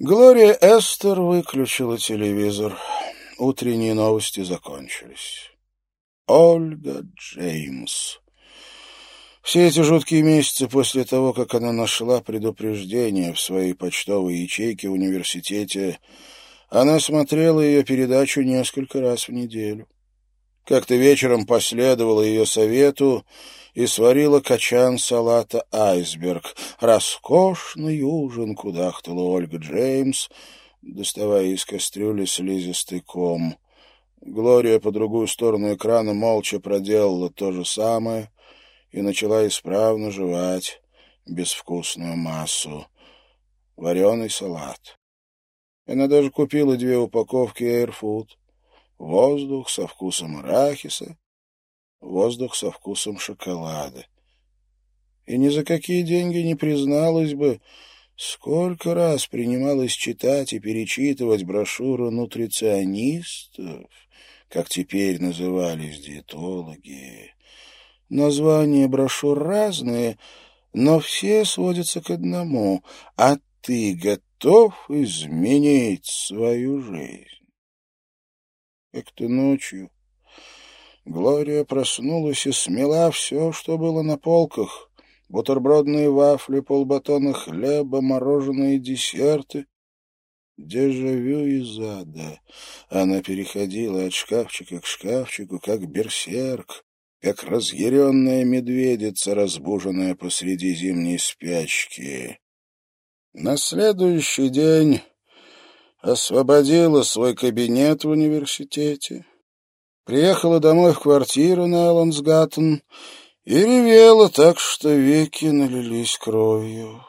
Глория Эстер выключила телевизор. Утренние новости закончились. Ольга Джеймс. Все эти жуткие месяцы после того, как она нашла предупреждение в своей почтовой ячейке в университете, она смотрела ее передачу несколько раз в неделю. Как-то вечером последовала ее совету и сварила качан салата «Айсберг». «Роскошный ужин!» — кудахтала Ольга Джеймс, доставая из кастрюли слизистый ком. Глория по другую сторону экрана молча проделала то же самое и начала исправно жевать безвкусную массу. Вареный салат. Она даже купила две упаковки Airfood. Воздух со вкусом арахиса, воздух со вкусом шоколада. И ни за какие деньги не призналась бы, сколько раз принималось читать и перечитывать брошюру нутриционистов, как теперь назывались диетологи. Названия брошюр разные, но все сводятся к одному. А ты готов изменить свою жизнь? Как-то ночью Глория проснулась и смела все, что было на полках. Бутербродные вафли, полбатона хлеба, мороженые десерты. Дежавю из ада. Она переходила от шкафчика к шкафчику, как берсерк, как разъяренная медведица, разбуженная посреди зимней спячки. На следующий день освободила свой кабинет в университете, приехала домой в квартиру на Эллансгаттен и ревела так, что веки налились кровью.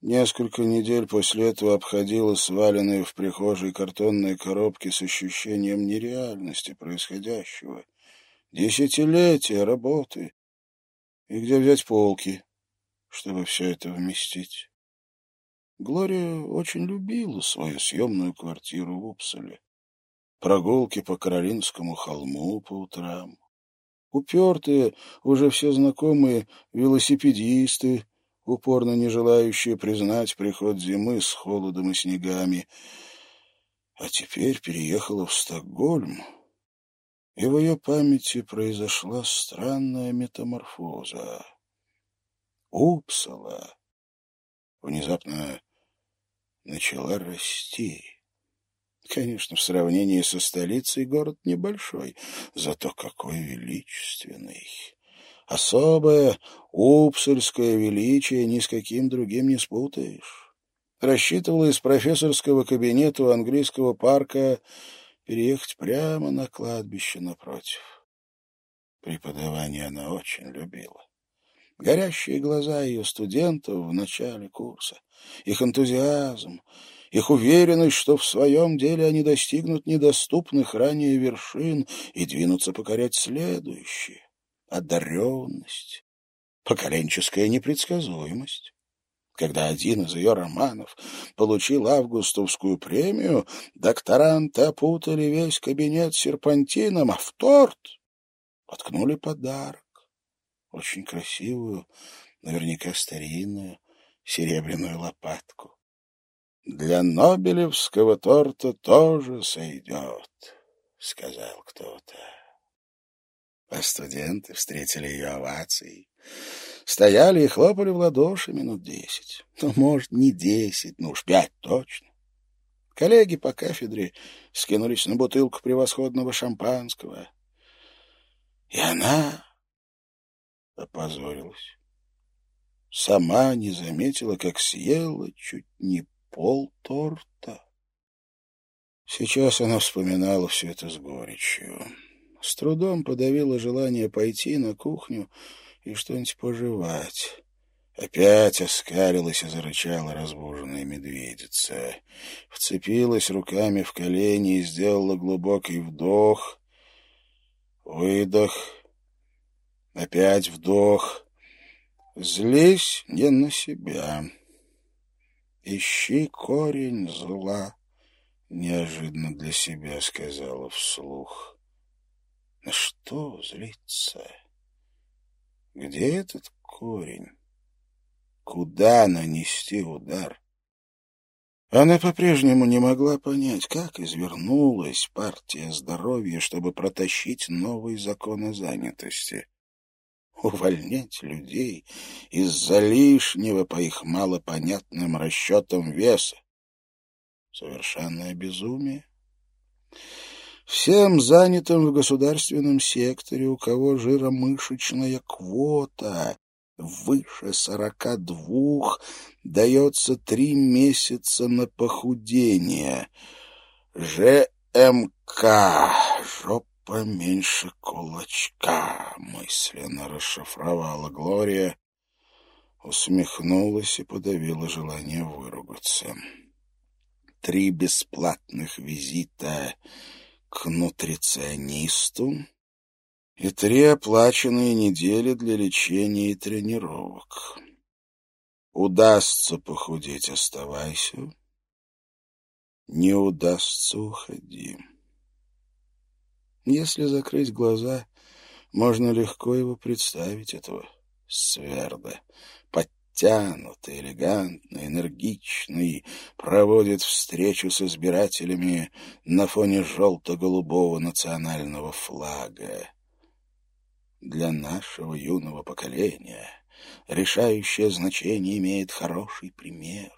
Несколько недель после этого обходила сваленные в прихожей картонные коробки с ощущением нереальности происходящего. Десятилетия работы. И где взять полки, чтобы все это вместить? Глория очень любила свою съемную квартиру в Упсале. Прогулки по Каролинскому холму по утрам. Упертые, уже все знакомые велосипедисты, упорно не желающие признать приход зимы с холодом и снегами. А теперь переехала в Стокгольм, и в ее памяти произошла странная метаморфоза. Упсала внезапно начала расти. Конечно, в сравнении со столицей город небольшой, зато какой величественный. Особое упсальское величие ни с каким другим не спутаешь. Рассчитывала из профессорского кабинета английского парка переехать прямо на кладбище напротив. Преподавание она очень любила. Горящие глаза ее студентов в начале курса, их энтузиазм, их уверенность, что в своем деле они достигнут недоступных ранее вершин и двинутся покорять следующие, одаренность, поколенческая непредсказуемость. Когда один из ее романов получил августовскую премию, докторанты опутали весь кабинет серпантином, а в торт воткнули подарок очень красивую, наверняка старинную, серебряную лопатку. «Для Нобелевского торта тоже сойдет», — сказал кто-то. А студенты встретили ее овацией. Стояли и хлопали в ладоши минут десять. Ну, может, не десять, ну уж пять точно. Коллеги по кафедре скинулись на бутылку превосходного шампанского. И она опозорилась. Сама не заметила, как съела чуть не пол торта. Сейчас она вспоминала все это с горечью. С трудом подавила желание пойти на кухню и что-нибудь пожевать. Опять оскалилась и зарычала разбуженная медведица. Вцепилась руками в колени и сделала глубокий вдох, выдох — Опять вдох. Злись не на себя. Ищи корень зла, неожиданно для себя сказала вслух. На что злиться? Где этот корень? Куда нанести удар? Она по-прежнему не могла понять, как извернулась партия здоровья, чтобы протащить новый закон о занятости. Увольнять людей из-за лишнего по их малопонятным расчетам веса. Совершенное безумие. Всем занятым в государственном секторе, у кого жиромышечная квота выше сорока двух, дается три месяца на похудение. ЖМК. Жопа меньше кулачка, мысленно расшифровала Глория, усмехнулась и подавила желание выругаться. Три бесплатных визита к нутриционисту и три оплаченные недели для лечения и тренировок. Удастся похудеть — оставайся. Не удастся — уходи. Если закрыть глаза, можно легко его представить, этого Сверда. Подтянутый, элегантный, энергичный, проводит встречу с избирателями на фоне желто-голубого национального флага для нашего юного поколения решающее значение имеет хороший пример.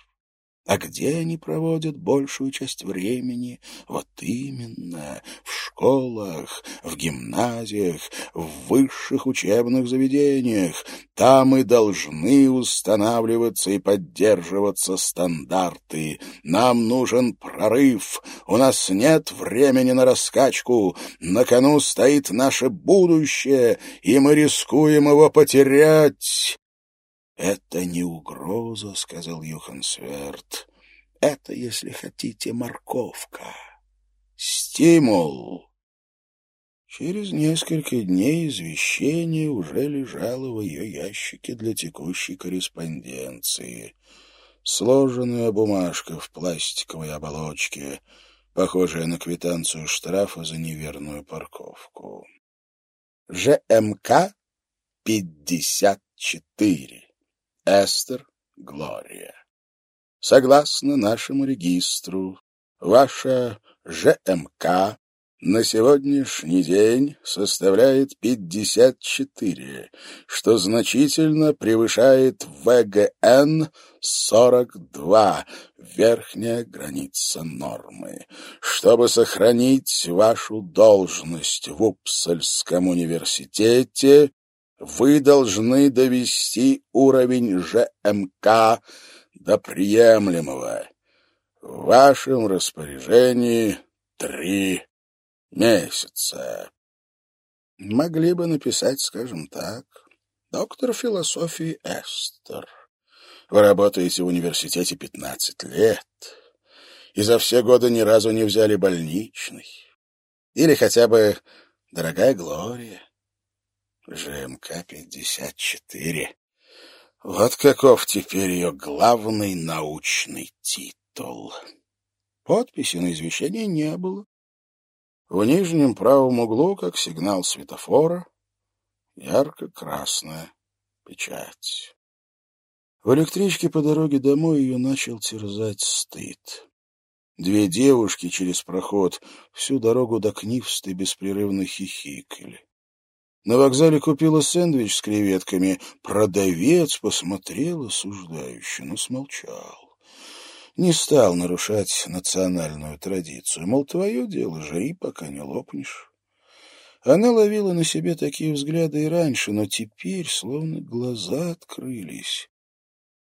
А где они проводят большую часть времени? Вот именно в школах, в гимназиях, в высших учебных заведениях. Там и должны устанавливаться и поддерживаться стандарты. Нам нужен прорыв. У нас нет времени на раскачку. На кону стоит наше будущее, и мы рискуем его потерять. «Это не угроза», — сказал Юхан. «Это, если хотите, морковка. Стимул». Через несколько дней извещение уже лежало в ее ящике для текущей корреспонденции. Сложенная бумажка в пластиковой оболочке, похожая на квитанцию штрафа за неверную парковку. ЖМК 54. Эстер Глория. Согласно нашему регистру, ваша ЖМК на сегодняшний день составляет 54, что значительно превышает ВГН 42, верхняя граница нормы. Чтобы сохранить вашу должность в Упсальском университете, вы должны довести уровень ЖМК до приемлемого. В вашем распоряжении три месяца. Могли бы написать, скажем так, доктор философии Эстер. Вы работаете в университете пятнадцать лет, и за все годы ни разу не взяли больничный. Или хотя бы «Дорогая Глория». ЖМК-54. Вот каков теперь ее главный научный титул. Подписи на извещение не было. В нижнем правом углу, как сигнал светофора, ярко-красная печать. В электричке по дороге домой ее начал терзать стыд. Две девушки через проход всю дорогу до Книвсты беспрерывно хихикали. На вокзале купила сэндвич с креветками. Продавец посмотрел осуждающе, но смолчал. Не стал нарушать национальную традицию. Мол, твое дело, жри, пока не лопнешь. Она ловила на себе такие взгляды и раньше, но теперь словно глаза открылись.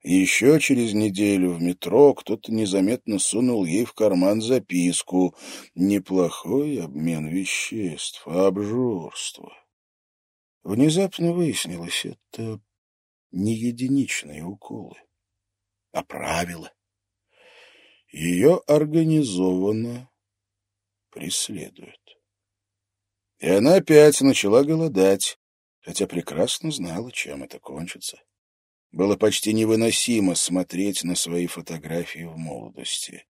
Еще через неделю в метро кто-то незаметно сунул ей в карман записку. Неплохой обмен веществ, обжорство. Внезапно выяснилось, это не единичные уколы, а правила. Ее организованно преследуют. И она опять начала голодать, хотя прекрасно знала, чем это кончится. Было почти невыносимо смотреть на свои фотографии в молодости.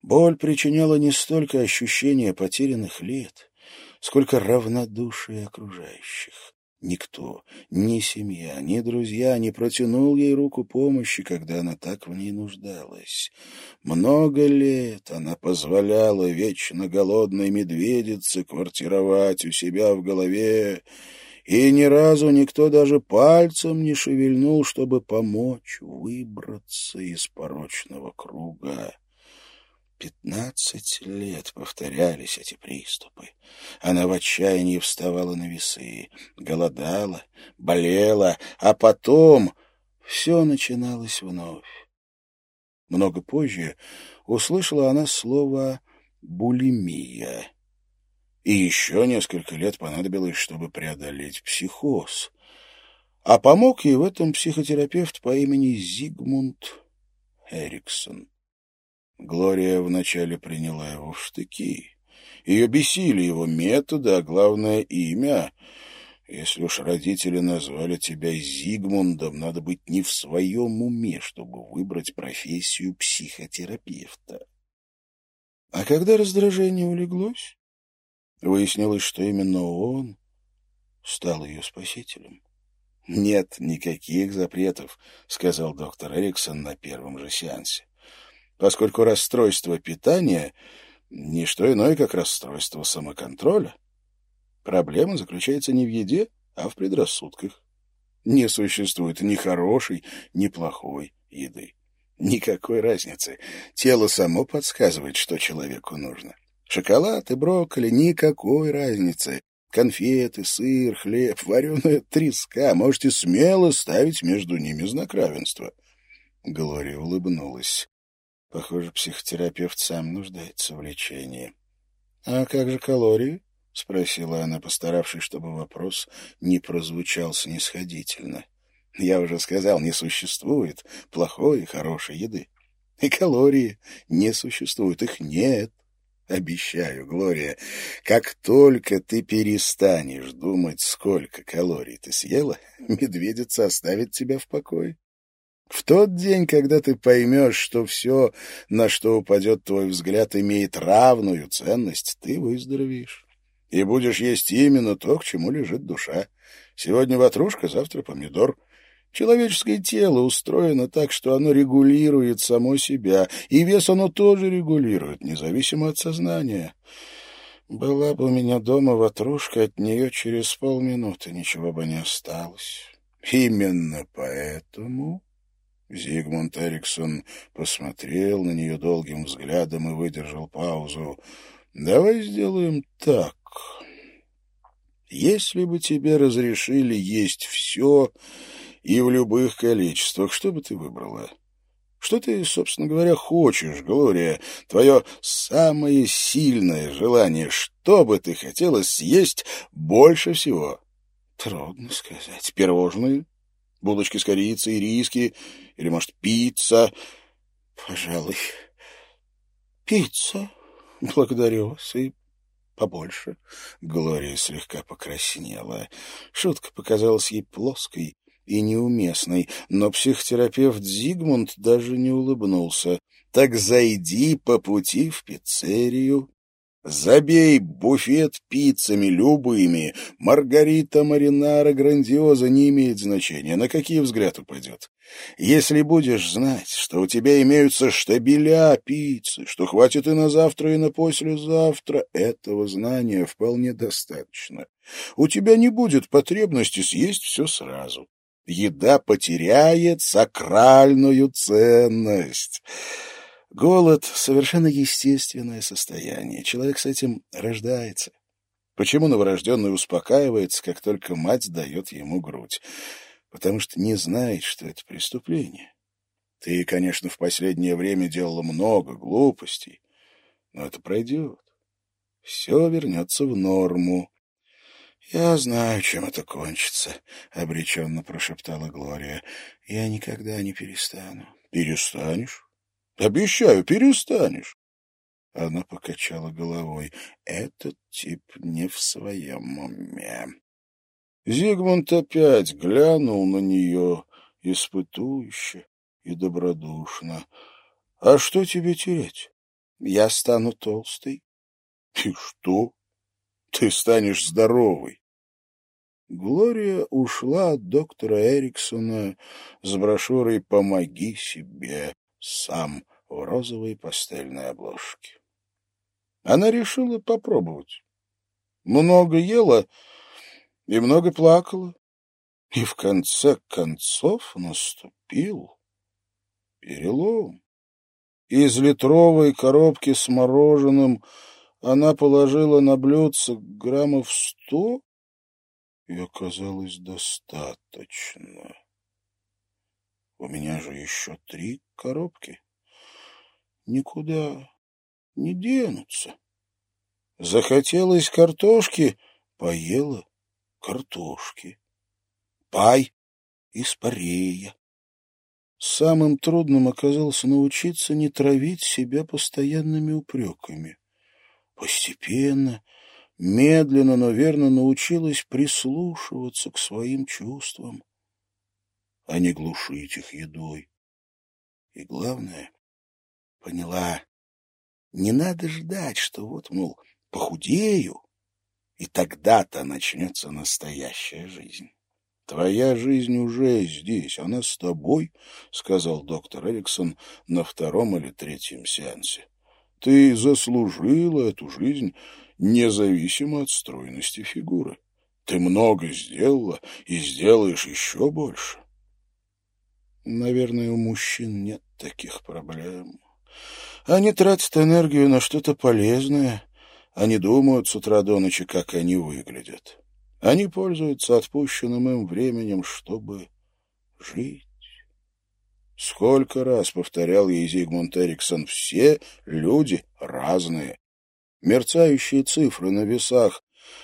Боль причиняла не столько ощущение потерянных лет, сколько равнодушие окружающих Никто, ни семья, ни друзья не протянул ей руку помощи, когда она так в ней нуждалась. Много лет она позволяла вечно голодной медведице квартировать у себя в голове, и ни разу никто даже пальцем не шевельнул, чтобы помочь выбраться из порочного круга. Пятнадцать лет повторялись эти приступы. Она в отчаянии вставала на весы, голодала, болела, а потом все начиналось вновь. Много позже услышала она слово «булимия». И еще несколько лет понадобилось, чтобы преодолеть психоз. А помог ей в этом психотерапевт по имени Зигмунд Эриксон. Глория вначале приняла его в штыки. Ее бесили его методы, а главное — имя. Если уж родители назвали тебя Зигмундом, надо быть не в своем уме, чтобы выбрать профессию психотерапевта. А когда раздражение улеглось, выяснилось, что именно он стал ее спасителем. «Нет никаких запретов», — сказал доктор Эриксон на первом же сеансе поскольку расстройство питания — не что иное, как расстройство самоконтроля. Проблема заключается не в еде, а в предрассудках. Не существует ни хорошей, ни плохой еды. Никакой разницы. Тело само подсказывает, что человеку нужно. Шоколад и брокколи — никакой разницы. Конфеты, сыр, хлеб, вареная треска. Можете смело ставить между ними знак равенства. Глория улыбнулась. Похоже, психотерапевт сам нуждается в лечении. — А как же калории? — спросила она, постаравшись, чтобы вопрос не прозвучал снисходительно. — Я уже сказал, не существует плохой и хорошей еды. И калории не существует, их нет. Обещаю, Глория, как только ты перестанешь думать, сколько калорий ты съела, медведица оставит тебя в покое. В тот день, когда ты поймешь, что все, на что упадет твой взгляд, имеет равную ценность, ты выздоровеешь. И будешь есть именно то, к чему лежит душа. Сегодня ватрушка, завтра помидор. Человеческое тело устроено так, что оно регулирует само себя, и вес оно тоже регулирует, независимо от сознания. Была бы у меня дома ватрушка, от нее через полминуты ничего бы не осталось. Именно поэтому Зигмунд Эриксон посмотрел на нее долгим взглядом и выдержал паузу. «Давай сделаем так. Если бы тебе разрешили есть все и в любых количествах, что бы ты выбрала?» Что ты, собственно говоря, хочешь, Глория? Твое самое сильное желание, что бы ты хотела съесть больше всего? Трудно сказать. Пирожные, булочки с корицей, риски или, может, пицца? Пожалуй, пицца. Благодарю вас и побольше. Глория слегка покраснела. Шутка показалась ей плоской и неуместной, но психотерапевт Зигмунд даже не улыбнулся. «Так зайди по пути в пиццерию Забей буфет пиццами любыми. Маргарита, маринара, грандиоза не имеет значения. На какие взгляд упадет? Если будешь знать, что у тебя имеются штабеля пиццы, что хватит и на завтра, и на послезавтра, этого знания вполне достаточно. У тебя не будет потребности съесть все сразу. Еда потеряет сакральную ценность. Голод — совершенно естественное состояние. Человек с этим рождается. Почему новорожденный успокаивается, как только мать дает ему грудь? Потому что не знает, что это преступление. Ты, конечно, в последнее время делала много глупостей, но это пройдет. Все вернется в норму. — Я знаю, чем это кончится, — обреченно прошептала Глория. — Я никогда не перестану. — Перестанешь? Обещаю, перестанешь. Она покачала головой. Этот тип не в своем уме. Зигмунд опять глянул на нее испытующе и добродушно. — А что тебе терять? Я стану толстой. — И что? Ты станешь здоровой. Глория ушла от доктора Эриксона с брошюрой «Помоги себе сам» в розовой пастельной обложке. Она решила попробовать. Много ела и много плакала. И в конце концов наступил перелом. Из литровой коробки с мороженым она положила на блюдце граммов сто, и оказалось достаточно. У меня же еще три коробки. Никуда не денутся. Захотелось картошки, поела картошки. Пай из парея. Самым трудным оказалось научиться не травить себя постоянными упреками. Постепенно, медленно, но верно научилась прислушиваться к своим чувствам, а не глушить их едой. И главное, поняла, не надо ждать, что вот, мол, похудею, и тогда-то начнется настоящая жизнь. «Твоя жизнь уже здесь, она с тобой», — сказал доктор Эриксон на втором или третьем сеансе. «Ты заслужила эту жизнь независимо от стройности фигуры. Ты много сделала и сделаешь еще больше». Наверное, у мужчин нет таких проблем. Они тратят энергию на что-то полезное, они думают с утра до ночи, как они выглядят. Они пользуются отпущенным им временем, чтобы жить. Сколько раз повторял ей Зигмунд Эриксон, все люди разные. Мерцающие цифры на весах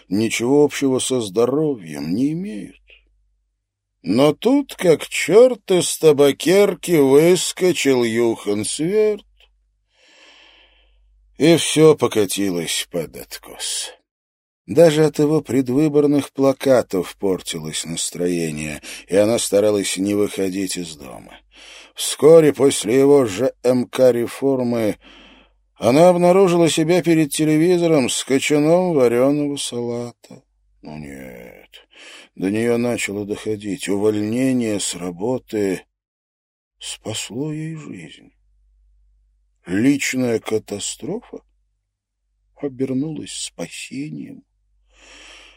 ничего общего со здоровьем не имеют. Но тут, как черт из табакерки, выскочил Юхан Сверд, и все покатилось под откос. Даже от его предвыборных плакатов портилось настроение, и она старалась не выходить из дома. Вскоре после его ЖМК-реформы она обнаружила себя перед телевизором с кочаном вареного салата. Ну нет, до нее начало доходить. Увольнение с работы спасло ей жизнь. Личная катастрофа обернулась спасением.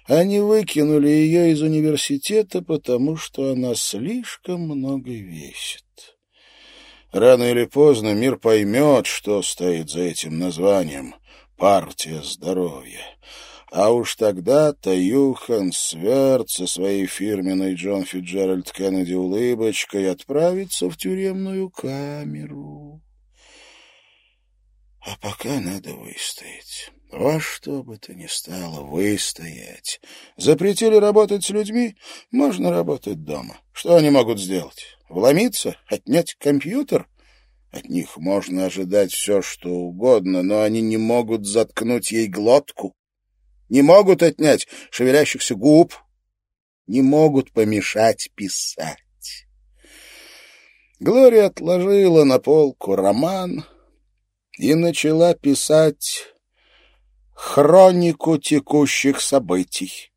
Они выкинули ее из университета, потому что она слишком много весит. Рано или поздно мир поймет, что стоит за этим названием «Партия здоровья». А уж тогда-то Юхан Сверд со своей фирменной Джон Фиджеральд Кеннеди улыбочкой отправится в тюремную камеру. А пока надо выстоять. Во что бы то ни стало, выстоять. Запретили работать с людьми, можно работать дома. Что они могут сделать? Вломиться? Отнять компьютер? От них можно ожидать все, что угодно, но они не могут заткнуть ей глотку. Не могут отнять шевелящихся губ. Не могут помешать писать. Глория отложила на полку роман и начала писать хронику текущих событий.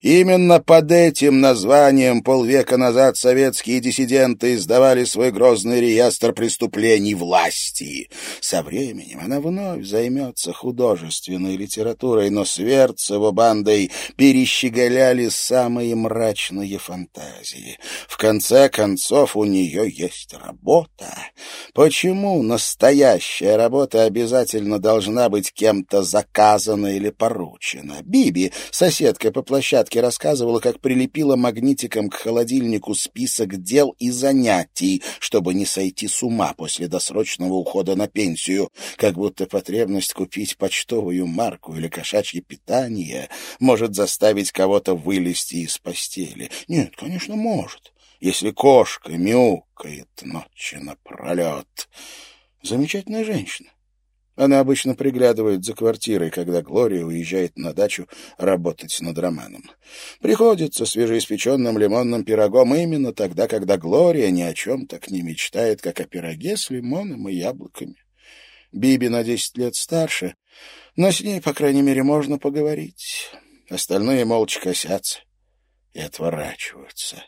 Именно под этим названием полвека назад советские диссиденты издавали свой грозный реестр преступлений власти. Со временем она вновь займется художественной литературой, но с Верцево бандой перещеголяли самые мрачные фантазии. В конце концов, у нее есть работа. Почему настоящая работа обязательно должна быть кем-то заказана или поручена? Биби, соседка по площадке, площадке рассказывала, как прилепила магнитиком к холодильнику список дел и занятий, чтобы не сойти с ума после досрочного ухода на пенсию, как будто потребность купить почтовую марку или кошачье питание может заставить кого-то вылезти из постели. Нет, конечно, может, если кошка мяукает ночи напролет. Замечательная женщина. Она обычно приглядывает за квартирой, когда Глория уезжает на дачу работать над романом. Приходит со свежеиспеченным лимонным пирогом именно тогда, когда Глория ни о чем так не мечтает, как о пироге с лимоном и яблоками. Биби на десять лет старше, но с ней, по крайней мере, можно поговорить. Остальные молча косятся. и отворачиваются.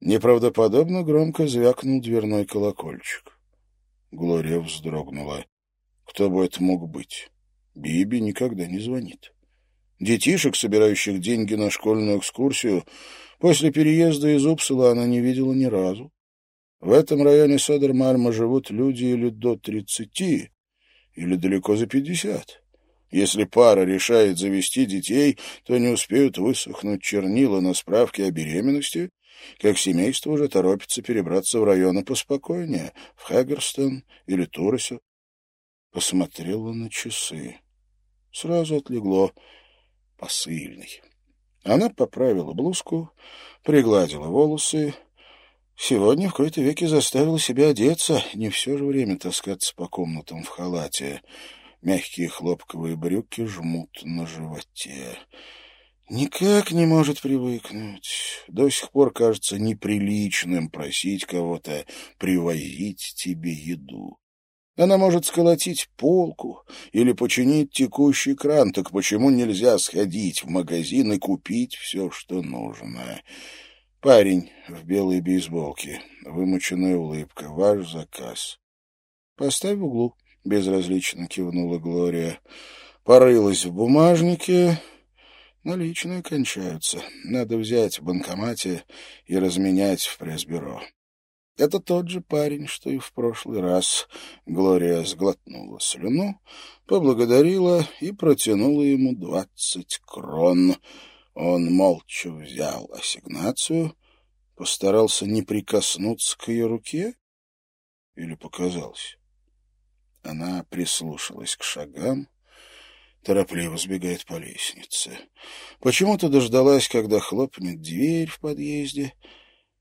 Неправдоподобно громко звякнул дверной колокольчик. Глория вздрогнула. Кто бы это мог быть? Биби никогда не звонит. Детишек, собирающих деньги на школьную экскурсию, после переезда из Упсала она не видела ни разу. В этом районе Содермальма живут люди или до тридцати, или далеко за пятьдесят. Если пара решает завести детей, то не успеют высохнуть чернила на справке о беременности, как семейство уже торопится перебраться в районы поспокойнее, в Хагерстон или Туресю. Посмотрела на часы. Сразу отлегло. Посыльный. Она поправила блузку, пригладила волосы. Сегодня в какой-то веке заставила себя одеться, не все же время таскаться по комнатам в халате. Мягкие хлопковые брюки жмут на животе. Никак не может привыкнуть. До сих пор кажется неприличным просить кого-то привозить тебе еду. Она может сколотить полку или починить текущий кран, так почему нельзя сходить в магазин и купить все, что нужно? Парень в белой бейсболке, вымученная улыбка. Ваш заказ. Поставь в углу, безразлично кивнула Глория. Порылась в бумажнике. Наличные кончаются. Надо взять в банкомате и разменять в пресс-бюро. Это тот же парень, что и в прошлый раз. Глория сглотнула слюну, поблагодарила и протянула ему двадцать крон. Он молча взял ассигнацию, постарался не прикоснуться к ее руке или показалось. Она прислушалась к шагам, торопливо сбегает по лестнице. Почему-то дождалась, когда хлопнет дверь в подъезде —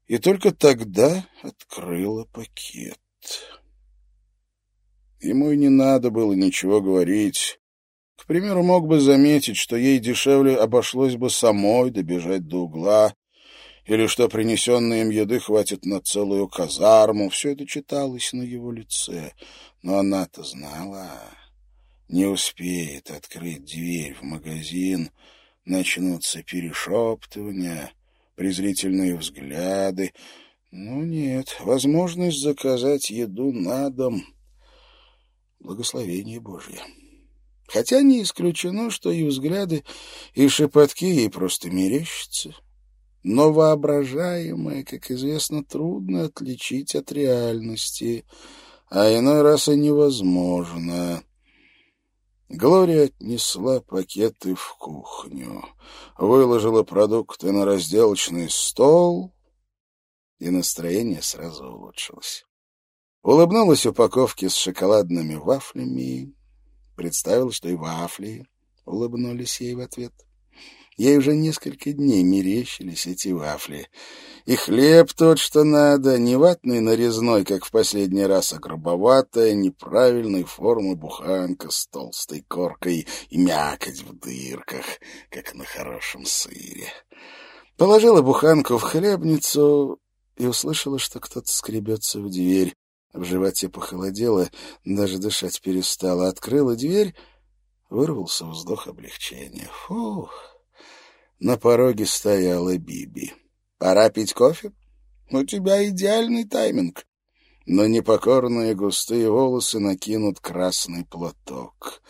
и только тогда открыла пакет. Ему и не надо было ничего говорить. К примеру, мог бы заметить, что ей дешевле обошлось бы самой добежать до угла, или что принесенной им еды хватит на целую казарму. Все это читалось на его лице. Но она-то знала. Не успеет открыть дверь в магазин, начнутся перешептывания, презрительные взгляды. Ну нет, возможность заказать еду на дом — благословение Божье. Хотя не исключено, что и взгляды, и шепотки ей просто мерещатся. Но воображаемое, как известно, трудно отличить от реальности, а иной раз и невозможно. Глория отнесла пакеты в кухню, выложила продукты на разделочный стол, и настроение сразу улучшилось. Улыбнулась упаковке с шоколадными вафлями, представила, что и вафли улыбнулись ей в ответ. Ей уже несколько дней мерещились эти вафли. И хлеб тот, что надо, не ватный нарезной, как в последний раз, а грубоватая, неправильной формы буханка с толстой коркой и мякоть в дырках, как на хорошем сыре. Положила буханку в хлебницу и услышала, что кто-то скребется в дверь. В животе похолодело, даже дышать перестала. Открыла дверь, вырвался вздох облегчения. Фух! На пороге стояла Биби. «Пора пить кофе? У тебя идеальный тайминг». Но непокорные густые волосы накинут красный платок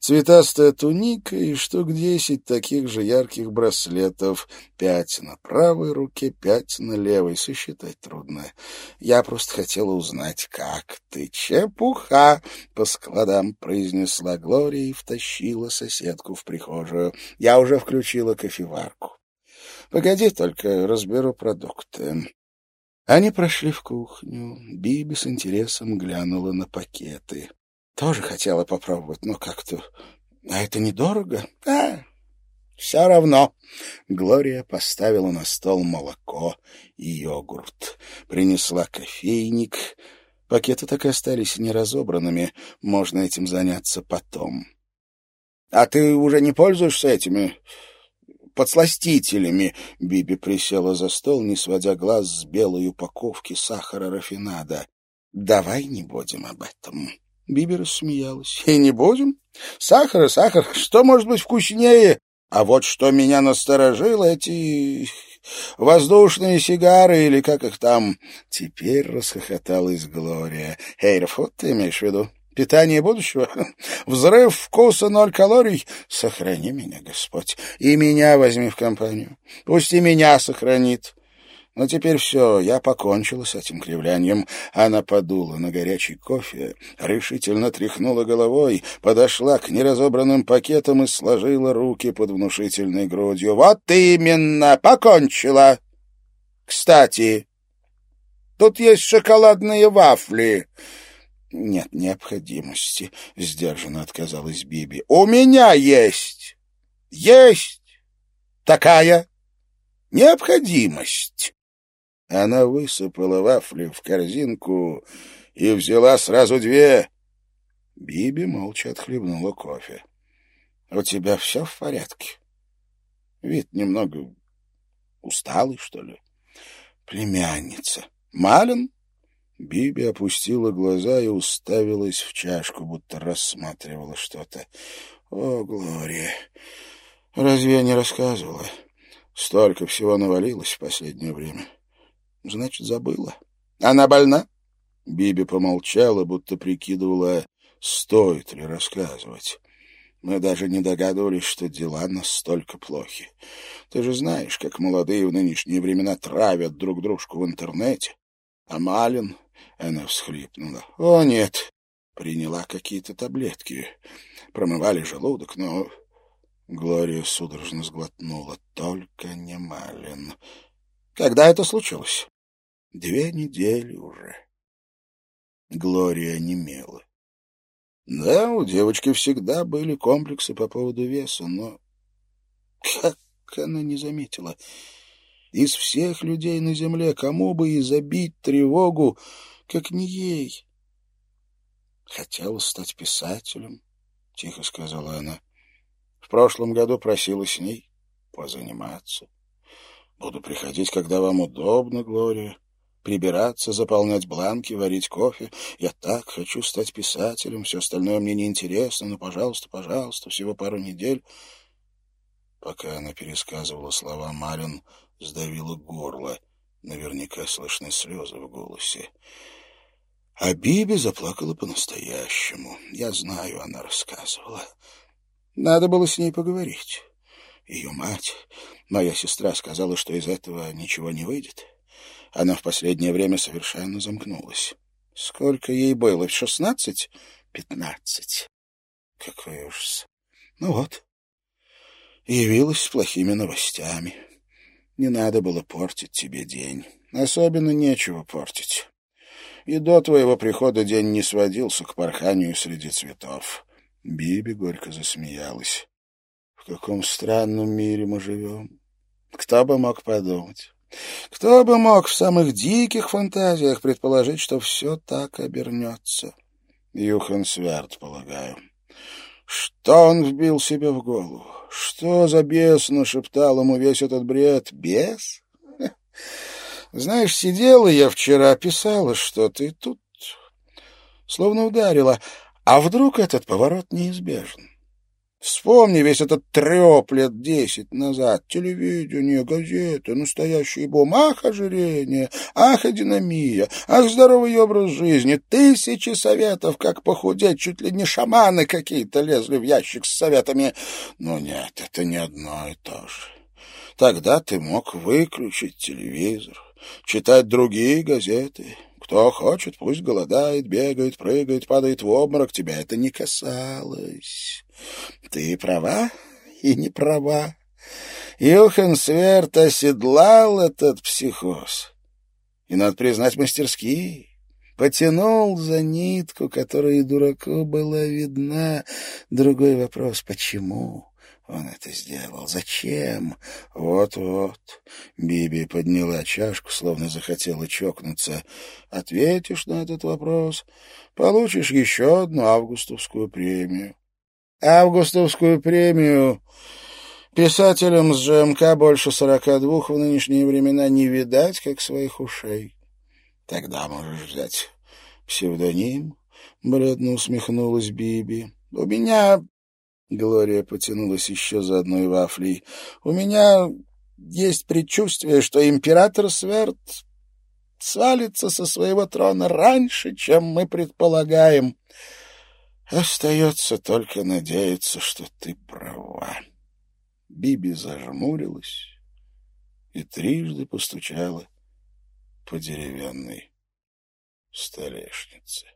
цветастая туника и штук десять таких же ярких браслетов. Пять на правой руке, пять на левой. Сосчитать трудно. Я просто хотела узнать, как ты. Чепуха! По складам произнесла Глория и втащила соседку в прихожую. Я уже включила кофеварку. Погоди, только разберу продукты. Они прошли в кухню. Биби с интересом глянула на пакеты. Тоже хотела попробовать, но как-то... А это недорого? А, все равно. Глория поставила на стол молоко и йогурт. Принесла кофейник. Пакеты так и остались неразобранными. Можно этим заняться потом. — А ты уже не пользуешься этими подсластителями? Биби присела за стол, не сводя глаз с белой упаковки сахара рафинада. — Давай не будем об этом. Биби рассмеялась. — И не будем? Сахар и сахар. Что может быть вкуснее? А вот что меня насторожило, эти воздушные сигары или как их там. Теперь расхохоталась Глория. Хейрфуд, ты имеешь в виду? Питание будущего? Взрыв вкуса ноль калорий? Сохрани меня, Господь, и меня возьми в компанию. Пусть и меня сохранит. Но теперь все, я покончила с этим кривлянием. Она подула на горячий кофе, решительно тряхнула головой, подошла к неразобранным пакетам и сложила руки под внушительной грудью. «Вот именно, покончила! Кстати, тут есть шоколадные вафли!» «Нет необходимости», — сдержанно отказалась Биби. «У меня есть! Есть такая необходимость!» Она высыпала вафли в корзинку и взяла сразу две. Биби молча отхлебнула кофе. — У тебя все в порядке? Вид немного усталый, что ли? Племянница. Малин? Биби опустила глаза и уставилась в чашку, будто рассматривала что-то. О, Глория! Разве я не рассказывала? Столько всего навалилось в последнее время. Значит, забыла. Она больна? Биби помолчала, будто прикидывала, стоит ли рассказывать. Мы даже не догадывались, что дела настолько плохи. Ты же знаешь, как молодые в нынешние времена травят друг дружку в интернете. А Малин, она всхлипнула. О, нет, приняла какие-то таблетки. Промывали желудок, но... Глория судорожно сглотнула. Только не Малин. Когда это случилось? Две недели уже. Глория немела. Да, у девочки всегда были комплексы по поводу веса, но как она не заметила? Из всех людей на земле кому бы и забить тревогу, как не ей? Хотела стать писателем, — тихо сказала она. В прошлом году просила с ней позаниматься. Буду приходить, когда вам удобно, Глория прибираться, заполнять бланки, варить кофе. Я так хочу стать писателем, все остальное мне неинтересно, но, пожалуйста, пожалуйста, всего пару недель. Пока она пересказывала слова, Марин сдавила горло. Наверняка слышны слезы в голосе. А Биби заплакала по-настоящему. Я знаю, она рассказывала. Надо было с ней поговорить. Ее мать, моя сестра, сказала, что из этого ничего не выйдет. Она в последнее время совершенно замкнулась. Сколько ей было? Шестнадцать? Пятнадцать. Какой ужас. Ну вот. Явилась с плохими новостями. Не надо было портить тебе день. Особенно нечего портить. И до твоего прихода день не сводился к порханию среди цветов. Биби горько засмеялась. В каком странном мире мы живем. Кто бы мог подумать? Кто бы мог в самых диких фантазиях предположить, что все так обернется? Юхан Сверд, полагаю. Что он вбил себе в голову? Что за бес нашептал ему весь этот бред? Бес? Знаешь, сидела я вчера, писала что-то, и тут словно ударила. А вдруг этот поворот неизбежен? Вспомни весь этот треп лет десять назад. Телевидение, газеты, настоящий бум. Ах, ожирение, ах, динамия, ах, здоровый образ жизни. Тысячи советов, как похудеть. Чуть ли не шаманы какие-то лезли в ящик с советами. Но нет, это не одно и то же. Тогда ты мог выключить телевизор, читать другие газеты, кто хочет, пусть голодает, бегает, прыгает, падает в обморок. Тебя это не касалось. Ты права и не права. Юхан Сверт оседлал этот психоз. И, надо признать, мастерски. Потянул за нитку, которая дураку была видна. Другой вопрос — почему? Он это сделал. Зачем? Вот-вот. Биби подняла чашку, словно захотела чокнуться. Ответишь на этот вопрос, получишь еще одну августовскую премию. Августовскую премию писателям с ЖМК больше сорока двух в нынешние времена не видать, как своих ушей. Тогда можешь взять псевдоним, — бледно усмехнулась Биби. — У меня Глория потянулась еще за одной вафлей. «У меня есть предчувствие, что император Сверд свалится со своего трона раньше, чем мы предполагаем. Остается только надеяться, что ты права». Биби зажмурилась и трижды постучала по деревянной столешнице.